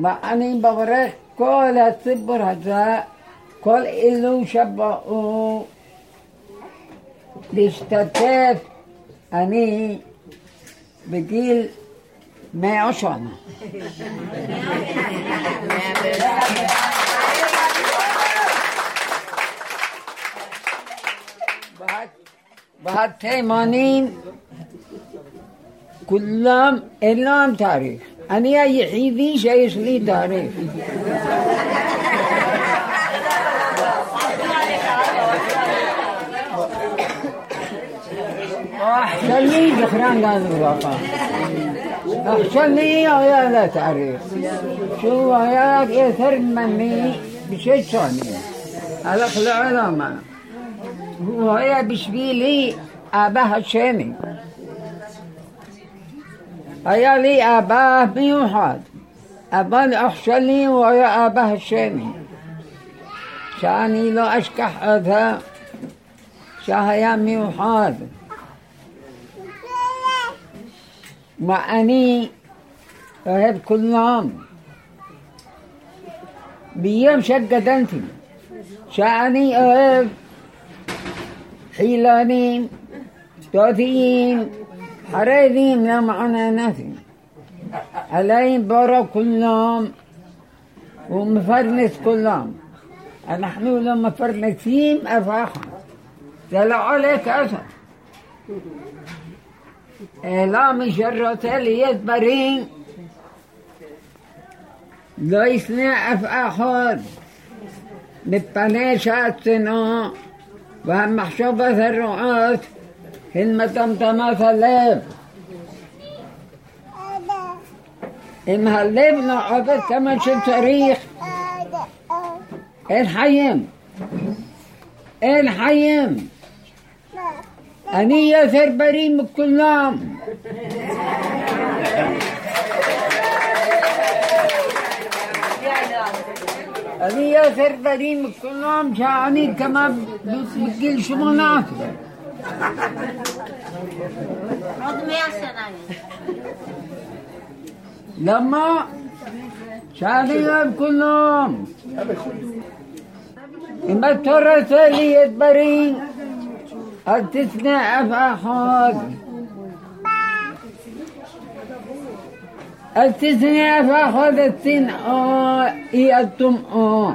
ما أني ببرئ كل الطب هذا كل إلو شبعوه بيشتتف أني بجيل ما سنة بعد 80 كلهم لهم تاريخ. 아니야 لي 샤이스니 أحسن لي دخران قال الوفا أحسني يا لا تعريف. شو ياك إثر مني بشي ثاني. هذا خلع العلماء وهي بشبيلي أباها الشامي يلي أباه بيوحد. أبا الأحسني ويا أباه الشامي شاني لا أشكح أذى شهيا ميوحد. وأني أهب كلهم بيوم شقدنتي شاني أهب حيلاني. دوثيين حريديم لا معنا نفي عليهم برا كلهم ومفرنس كلهم. نحن لما مفرنسين أفاحا طلع عليك أثر لا مجرد اليد برين لا يصنع من بالطناشات سنو ومحشوبة الرعاة. المتمتمة في الليل المهلب عبد كما شتريخ الحيم الحيم أني ياسر بريم كلام أني ياسر بريم كلام جاني كما بقيل شمونات لما شعبهم كلهم. إما الترة لي يدبرين التسنع فاخد التسنع فاخد التنع إي التمع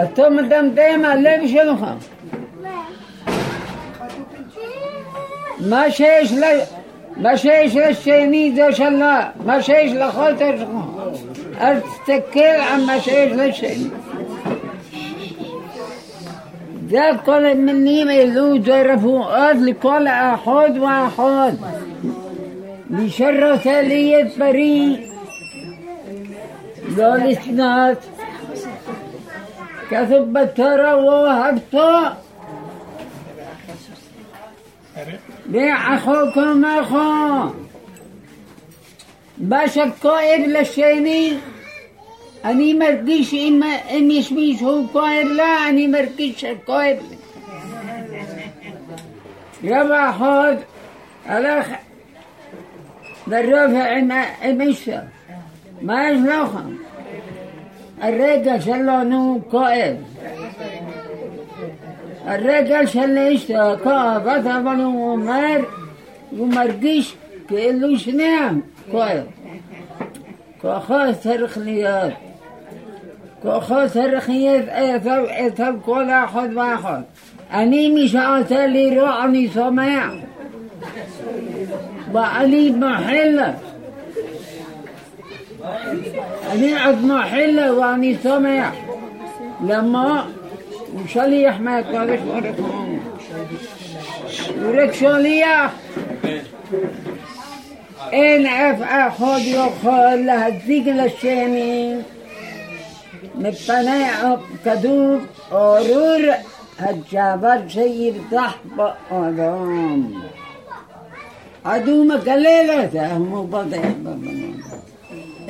التم دم ديما لم شلخم ما شيش ل ما شيش للشيمي داش الله. ما شيش لخاطر أتتكل عن ما شيش للشيمي ده طلب مني ما يلوج رفوقات لكل أحد وأحد. لشر ثالية بريء قال إثنات كثب الترى ووهبته لأخوكم أخو؟ باش الطائر للشيني أنا مركش إما إن يشبيش هو طائر لا أني مركش الطائر يبا خود الأخ بالرفع إمشتا ما يشلوخم الرجل شلونه قائد الرجل شلش طابت من عمر ومرقش كإلوش نعم كوي كوخو سرخليات كوخو سرخليات ايثب ايثب كل أحد واحد. أني مش عاتلي رأني سماع وأني محلة أني عد محلة وأني سماع لما כואב. כוחו צריך להיות. כוחו צריך להיות אצל כל אחות ואחות. אני, מי שעושה לי רע, אני שמח. ואני מאחל לה. אני עוד מאחל לה ואני שמח. למה? הוא שליח מהקודש ברוך הוא. הוא רק שליח. אין אף אחד יכול להציג לשני מפני כתוב ארור הג'אבר שירתח באדם. עד הוא מקלל אותה, הוא בודק בבנות.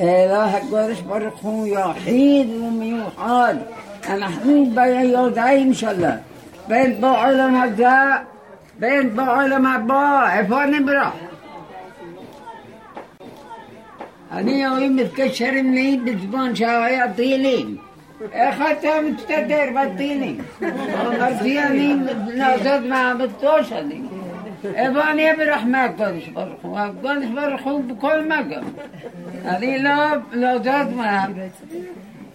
אלא הקדוש ברוך הוא יחיד ומיוחד. אנחנו בידיים שלו. בין בעולם הזה, בין בעולם הבא. איפה נברח? אני רואים מתקשרים לי בזמן שהיה טילים. איך אתה מסתדר בטילים? אמרתי אני נעזוב מהמטוס שלי. איפה אני אברח מהקדוש ברוך הוא? הקדוש ברוך הוא בכל מקום. אני לא, לא זאת מה,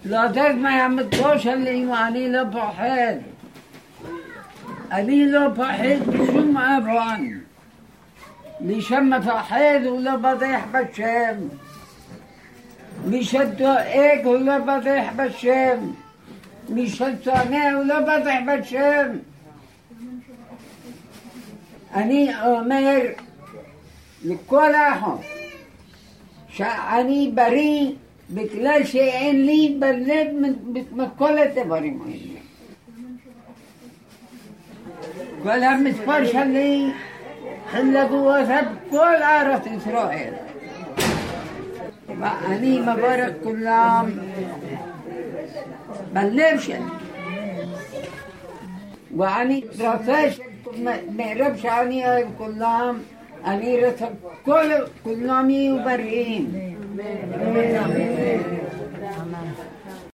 لا لذلك ما يعمدوش الإيماني لبحيد أني لبحيد بشم أبران لشم فحيد ولا بضيح بالشام مشد إيك ولا بضيح بشام مشد ثانية ولا بضيح بشام أني أمير لكل أحد. شعني بريء אני אומר לכל האחות שאני בריא בגלל שאין לי בלב מכל הדברים האלה. כל המספר שלי חילקו אותה בכל ארץ ישראל. ואני מברך כולם בלב שלי. ואני רוצה מערב שאני אוהב כולם, אני רוצה כל כולם יהיו בריאים. Amen. Amen. Amen.